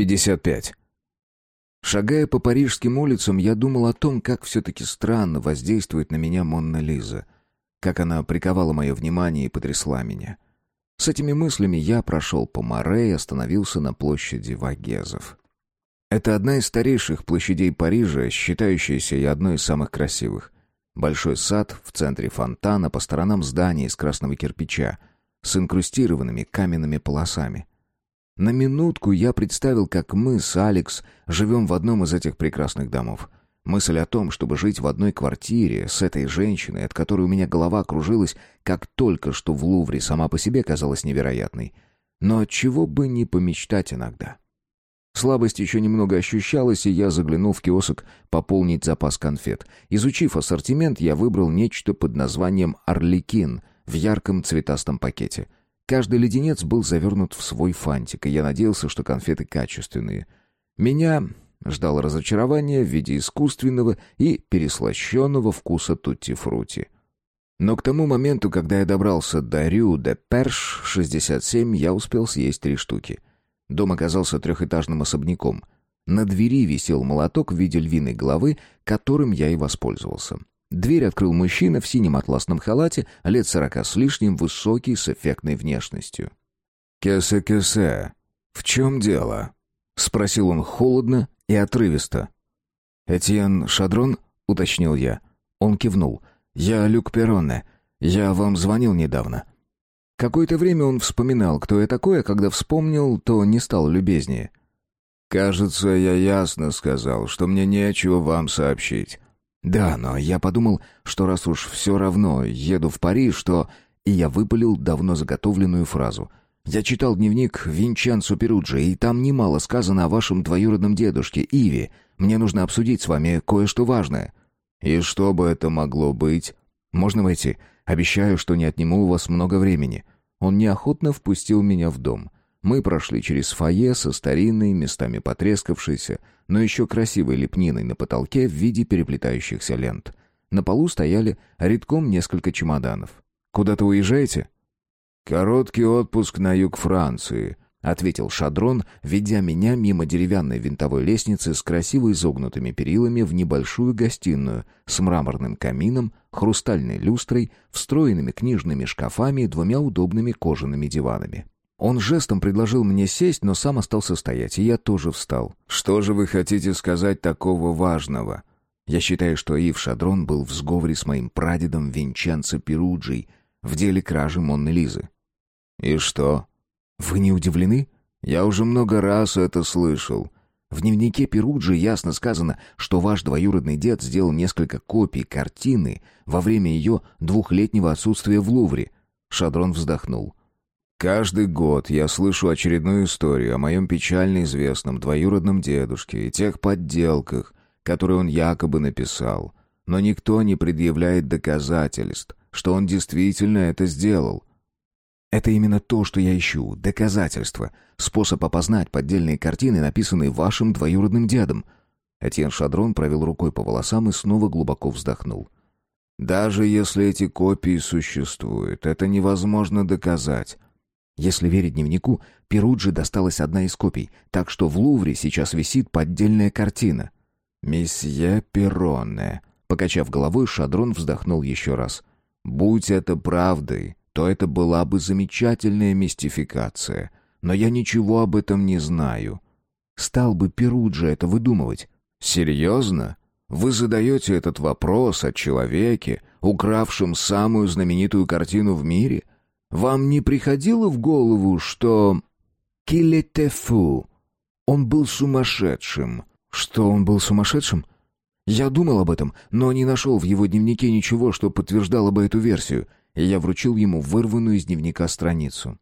55. Шагая по парижским улицам, я думал о том, как все-таки странно воздействует на меня Монна Лиза. Как она приковала мое внимание и потрясла меня. С этими мыслями я прошел по море и остановился на площади Вагезов. Это одна из старейших площадей Парижа, считающаяся и одной из самых красивых. Большой сад, в центре фонтана, по сторонам здания из красного кирпича, с инкрустированными каменными полосами. На минутку я представил, как мы с Алекс живем в одном из этих прекрасных домов. Мысль о том, чтобы жить в одной квартире с этой женщиной, от которой у меня голова кружилась, как только что в Лувре, сама по себе казалась невероятной. Но чего бы не помечтать иногда. Слабость еще немного ощущалась, и я заглянул в киосок пополнить запас конфет. Изучив ассортимент, я выбрал нечто под названием «Орликин» в ярком цветастом пакете — Каждый леденец был завернут в свой фантик, и я надеялся, что конфеты качественные. Меня ждало разочарование в виде искусственного и переслащенного вкуса тутти-фрути. Но к тому моменту, когда я добрался до Рю де Перш 67, я успел съесть три штуки. Дом оказался трехэтажным особняком. На двери висел молоток в виде львиной головы, которым я и воспользовался. Дверь открыл мужчина в синем атласном халате, лет сорока с лишним, высокий, с эффектной внешностью. «Кесе-кесе, в чем дело?» — спросил он холодно и отрывисто. «Этьен Шадрон?» — уточнил я. Он кивнул. «Я Люк Перронне. Я вам звонил недавно». Какое-то время он вспоминал, кто я такой, а когда вспомнил, то не стал любезнее. «Кажется, я ясно сказал, что мне нечего вам сообщить. Да, но я подумал, что раз уж все равно еду в Париж, то... И я выпалил давно заготовленную фразу. Я читал дневник Винченцо Перуджи, и там немало сказано о вашем двоюродном дедушке, Иве. Мне нужно обсудить с вами кое-что важное. И что бы это могло быть? Можно войти? Обещаю, что не отниму у вас много времени. Он неохотно впустил меня в дом. Мы прошли через фойе со старинной, местами потрескавшейся, но еще красивой лепниной на потолке в виде переплетающихся лент. На полу стояли редком несколько чемоданов. «Куда-то уезжаете?» «Короткий отпуск на юг Франции», — ответил Шадрон, ведя меня мимо деревянной винтовой лестницы с красиво изогнутыми перилами в небольшую гостиную с мраморным камином, хрустальной люстрой, встроенными книжными шкафами и двумя удобными кожаными диванами. Он жестом предложил мне сесть, но сам остался стоять, и я тоже встал. «Что же вы хотите сказать такого важного?» Я считаю, что Ив Шадрон был в сговоре с моим прадедом Винченцо Перуджи в деле кражи Монны Лизы. «И что?» «Вы не удивлены?» «Я уже много раз это слышал». В дневнике Перуджи ясно сказано, что ваш двоюродный дед сделал несколько копий картины во время ее двухлетнего отсутствия в Лувре. Шадрон вздохнул. Каждый год я слышу очередную историю о моем печально известном двоюродном дедушке и тех подделках, которые он якобы написал. Но никто не предъявляет доказательств, что он действительно это сделал. Это именно то, что я ищу. Доказательства. Способ опознать поддельные картины, написанные вашим двоюродным дедом. Этьен Шадрон провел рукой по волосам и снова глубоко вздохнул. Даже если эти копии существуют, это невозможно доказать. Если верить дневнику, Перуджи досталась одна из копий, так что в Лувре сейчас висит поддельная картина. «Месье Перронне», — покачав головой, Шадрон вздохнул еще раз. «Будь это правдой, то это была бы замечательная мистификация. Но я ничего об этом не знаю». «Стал бы Перуджи это выдумывать?» «Серьезно? Вы задаете этот вопрос о человеке, укравшем самую знаменитую картину в мире?» Вам не приходило в голову, что... Килетефу. Он был сумасшедшим. Что он был сумасшедшим? Я думал об этом, но не нашел в его дневнике ничего, что подтверждало бы эту версию, и я вручил ему вырванную из дневника страницу.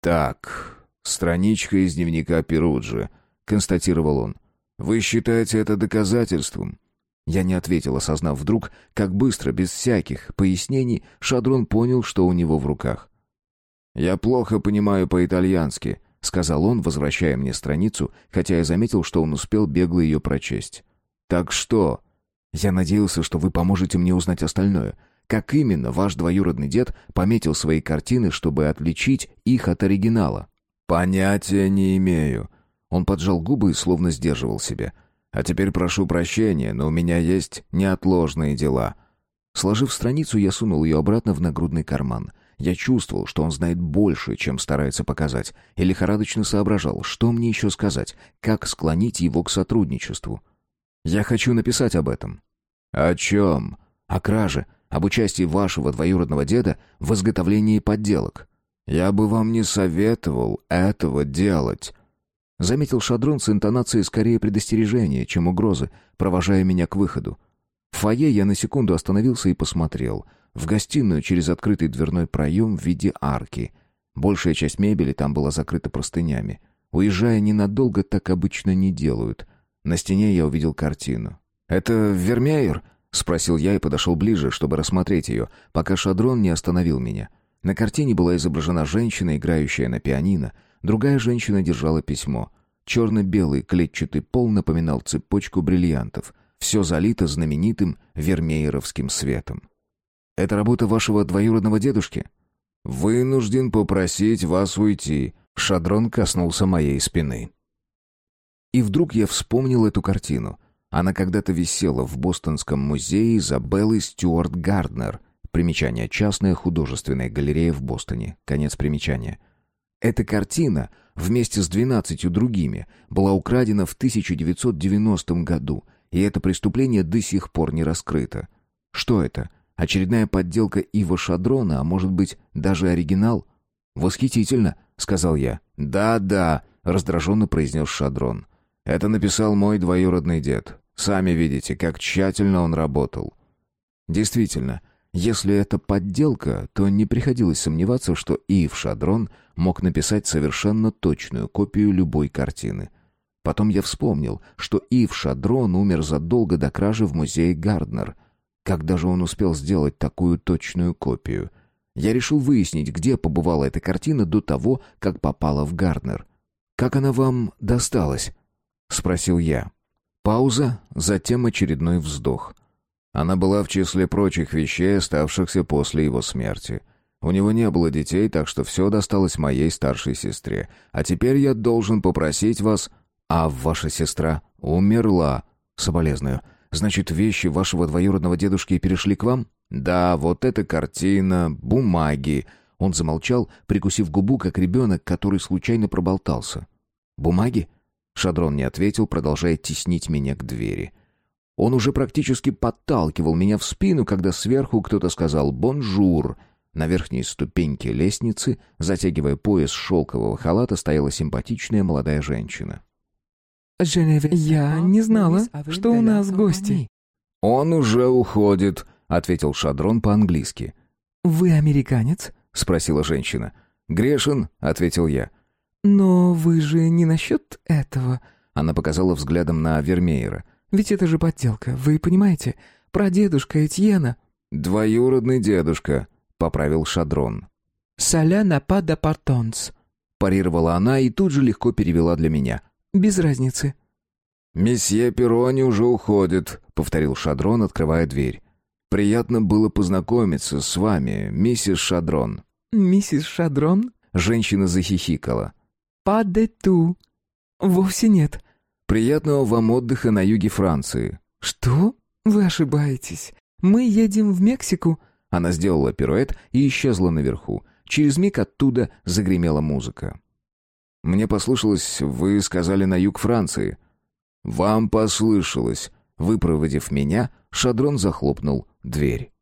«Так, страничка из дневника Перуджи», — констатировал он. «Вы считаете это доказательством?» Я не ответил, осознав вдруг, как быстро, без всяких пояснений, Шадрон понял, что у него в руках. «Я плохо понимаю по-итальянски», — сказал он, возвращая мне страницу, хотя я заметил, что он успел бегло ее прочесть. «Так что?» «Я надеялся, что вы поможете мне узнать остальное. Как именно ваш двоюродный дед пометил свои картины, чтобы отличить их от оригинала?» «Понятия не имею. Он поджал губы и словно сдерживал себя. «А теперь прошу прощения, но у меня есть неотложные дела». Сложив страницу, я сунул ее обратно в нагрудный карман. Я чувствовал, что он знает больше, чем старается показать, и лихорадочно соображал, что мне еще сказать, как склонить его к сотрудничеству. «Я хочу написать об этом». «О чем?» «О краже, об участии вашего двоюродного деда в изготовлении подделок». «Я бы вам не советовал этого делать», — заметил Шадрон с интонацией скорее предостережения, чем угрозы, провожая меня к выходу. В фойе я на секунду остановился и посмотрел. В гостиную через открытый дверной проем в виде арки. Большая часть мебели там была закрыта простынями. Уезжая ненадолго, так обычно не делают. На стене я увидел картину. «Это Вермеер?» — спросил я и подошел ближе, чтобы рассмотреть ее, пока Шадрон не остановил меня. На картине была изображена женщина, играющая на пианино. Другая женщина держала письмо. Черно-белый клетчатый пол напоминал цепочку бриллиантов. Все залито знаменитым вермееровским светом. «Это работа вашего двоюродного дедушки?» «Вынужден попросить вас уйти», — Шадрон коснулся моей спины. И вдруг я вспомнил эту картину. Она когда-то висела в Бостонском музее Изабеллы Стюарт Гарднер. Примечание. Частная художественная галерея в Бостоне. Конец примечания. Эта картина, вместе с двенадцатью другими, была украдена в 1990 году, и это преступление до сих пор не раскрыто. Что это? Очередная подделка Ива Шадрона, а может быть, даже оригинал? «Восхитительно», — сказал я. «Да-да», — раздраженно произнес Шадрон. «Это написал мой двоюродный дед. Сами видите, как тщательно он работал». Действительно, если это подделка, то не приходилось сомневаться, что Ив Шадрон мог написать совершенно точную копию любой картины. Потом я вспомнил, что Ив Шадрон умер задолго до кражи в музее Гарднер. Когда же он успел сделать такую точную копию? Я решил выяснить, где побывала эта картина до того, как попала в Гарднер. «Как она вам досталась?» — спросил я. Пауза, затем очередной вздох — она была в числе прочих вещей, оставшихся после его смерти. У него не было детей, так что все досталось моей старшей сестре. А теперь я должен попросить вас... А ваша сестра умерла. Соболезную. Значит, вещи вашего двоюродного дедушки перешли к вам? Да, вот эта картина, бумаги. Он замолчал, прикусив губу, как ребенок, который случайно проболтался. Бумаги? Шадрон не ответил, продолжая теснить меня к двери. Он уже практически подталкивал меня в спину, когда сверху кто-то сказал «бонжур». На верхней ступеньке лестницы, затягивая пояс шелкового халата, стояла симпатичная молодая женщина. «Я не знала, что у нас гости». «Он уже уходит», — ответил Шадрон по-английски. «Вы американец?» — спросила женщина. «Грешин», — ответил я. «Но вы же не насчет этого...» Она показала взглядом на Вермеера. Ведь это же подделка, вы понимаете? Прадедушка Этьена...» «Двоюродный дедушка», — поправил Шадрон. «Соля на па портонс», — парировала она и тут же легко перевела для меня. «Без разницы». «Месье Перрони уже уходит», — повторил Шадрон, открывая дверь. «Приятно было познакомиться с вами, миссис Шадрон». «Миссис Шадрон?» Женщина захихикала. «Па де ту». «Вовсе нет. Приятного вам отдыха на юге Франции». «Что? Вы ошибаетесь. Мы едем в Мексику». Она сделала пируэт и исчезла наверху. Через миг оттуда загремела музыка. «Мне послышалось, вы сказали на юг Франции». «Вам послышалось». Выпроводив меня, Шадрон захлопнул дверь.